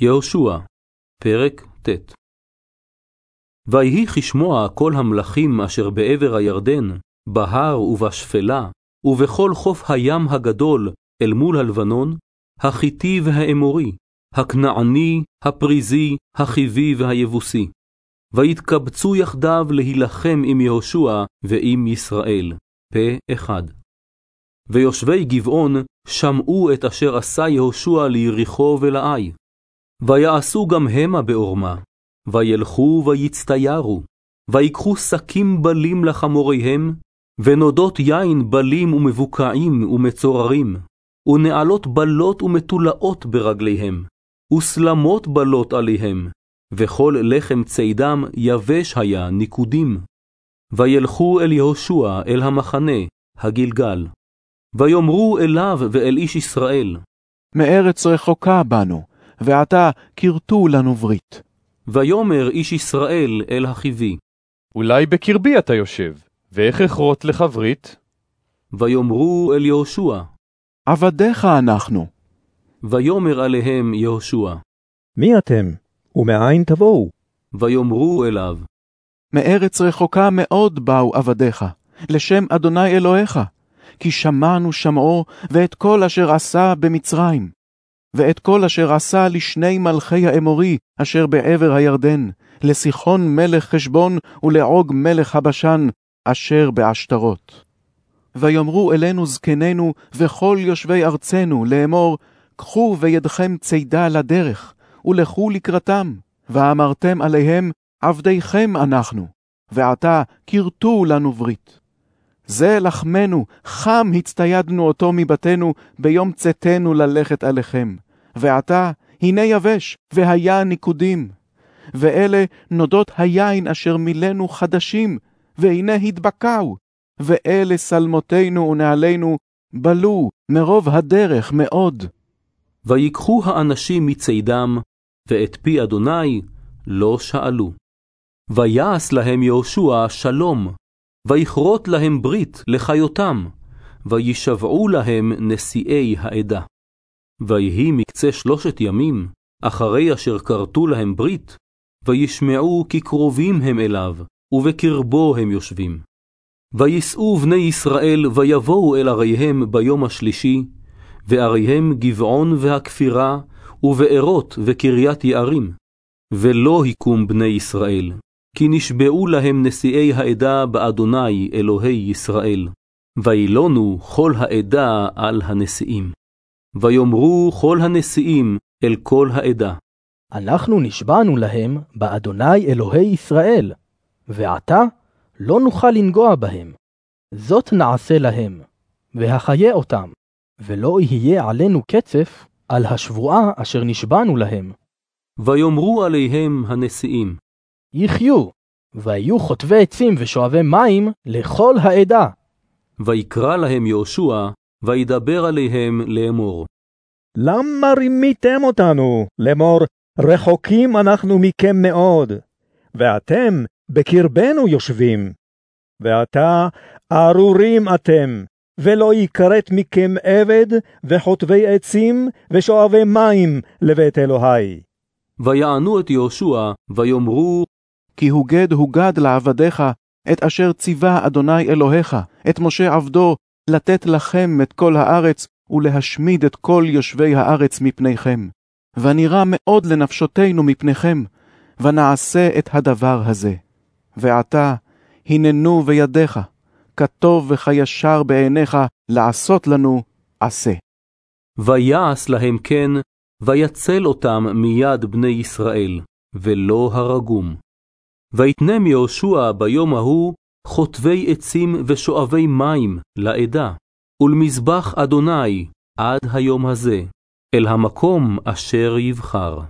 יהושע, פרק ט. ויהי כשמוע כל המלכים אשר בעבר הירדן, בהר ובשפלה, ובכל חוף הים הגדול, אל מול הלבנון, החיתי והאמורי, הכנעני, הפריזי, החיבי והיבוסי. ויתקבצו יחדיו להילחם עם יהושע ועם ישראל, פה אחד. ויושבי גבעון שמעו את אשר עשה יהושע ליריחו ולעי. ויעשו גם המה בעורמה, וילכו ויצטיירו, ויקחו שקים בלים לחמוריהם, ונודות יין בלים ומבוקעים ומצוררים, ונעלות בלות ומתולעות ברגליהם, וסלמות בלות עליהם, וכל לחם צידם יבש היה ניקודים. וילכו אל יהושע אל המחנה, הגלגל. ויאמרו אליו ואל איש ישראל, מארץ רחוקה באנו, ועתה כרתו לנו ברית. ויאמר איש ישראל אל החיבי, אולי בקרבי אתה יושב, ואיך אכרות לך ברית? ויאמרו אל יהושע, עבדיך אנחנו. ויאמר עליהם יהושע, מי אתם? ומאין תבואו? ויאמרו אליו, מארץ רחוקה מאוד באו עבדיך, לשם אדוני אלוהיך, כי שמענו שמעו ואת כל אשר עשה במצרים, ואת כל אשר עשה לשני מלכי האמורי אשר בעבר הירדן, לסיחון מלך חשבון ולעוג מלך הבשן אשר בעשתרות. ויאמרו אלינו זקנינו וכל יושבי ארצנו לאמור, קחו וידכם צידה לדרך, ולכו לקראתם, ואמרתם עליהם, עבדיכם אנחנו, ועתה כרתו לנו ברית. זה לחמנו, חם הצטיידנו אותו מבתנו ביום צאתנו ללכת עליכם. ועתה, הנה יבש, והיה ניקודים. ואלה נודות היין אשר מילאנו חדשים, והנה התבקעו. ואלה שלמותינו ונעלינו בלו מרוב הדרך מאוד. ויקחו האנשים מצידם, ואת פי אדוני לא שאלו. ויעש להם יהושע שלום, ויכרות להם ברית לחיותם, וישבעו להם נשיאי העדה. ויהי מקצה שלושת ימים, אחרי אשר כרתו להם ברית, וישמעו כי קרובים הם אליו, ובקרבו הם יושבים. וייסעו בני ישראל ויבואו אל עריהם ביום השלישי, ועריהם גבעון והכפירה, ובארות וקריית יערים. ולא היכום בני ישראל, כי נשבעו להם נשיאי העדה באדוני אלוהי ישראל. וילונו כל העדה על הנשיאים. ויאמרו כל הנשיאים אל כל העדה. אנחנו נשבענו להם באדוני אלוהי ישראל, ועתה לא נוכל לנגוע בהם. זאת נעשה להם, והחיה אותם, ולא יהיה עלינו קצף על השבועה אשר נשבענו להם. ויאמרו עליהם הנשיאים, יחיו, ויהיו חוטבי עצים ושואבי מים לכל העדה. ויקרא להם יהושע, וידבר עליהם לאמור. למה רימיתם אותנו, לאמור, רחוקים אנחנו מכם מאוד, ואתם בקרבנו יושבים. ועתה ארורים אתם, ולא יכרת מכם עבד, וחוטבי עצים, ושואבי מים לבית אלוהי. ויענו את יהושע, ויאמרו, כי הוגד הוגד לעבדיך, את אשר ציווה אדוני אלוהיך, את משה עבדו, לתת לכם את כל הארץ, ולהשמיד את כל יושבי הארץ מפניכם. ונראה מאוד לנפשותנו מפניכם, ונעשה את הדבר הזה. ועתה, הננו בידיך, כטוב וכישר בעיניך לעשות לנו עשה. ויעש להם כן, ויצל אותם מיד בני ישראל, ולא הרגום. ויתנם יהושע ביום ההוא חוטבי עצים ושואבי מים לעדה, ולמזבח אדוני עד היום הזה, אל המקום אשר יבחר.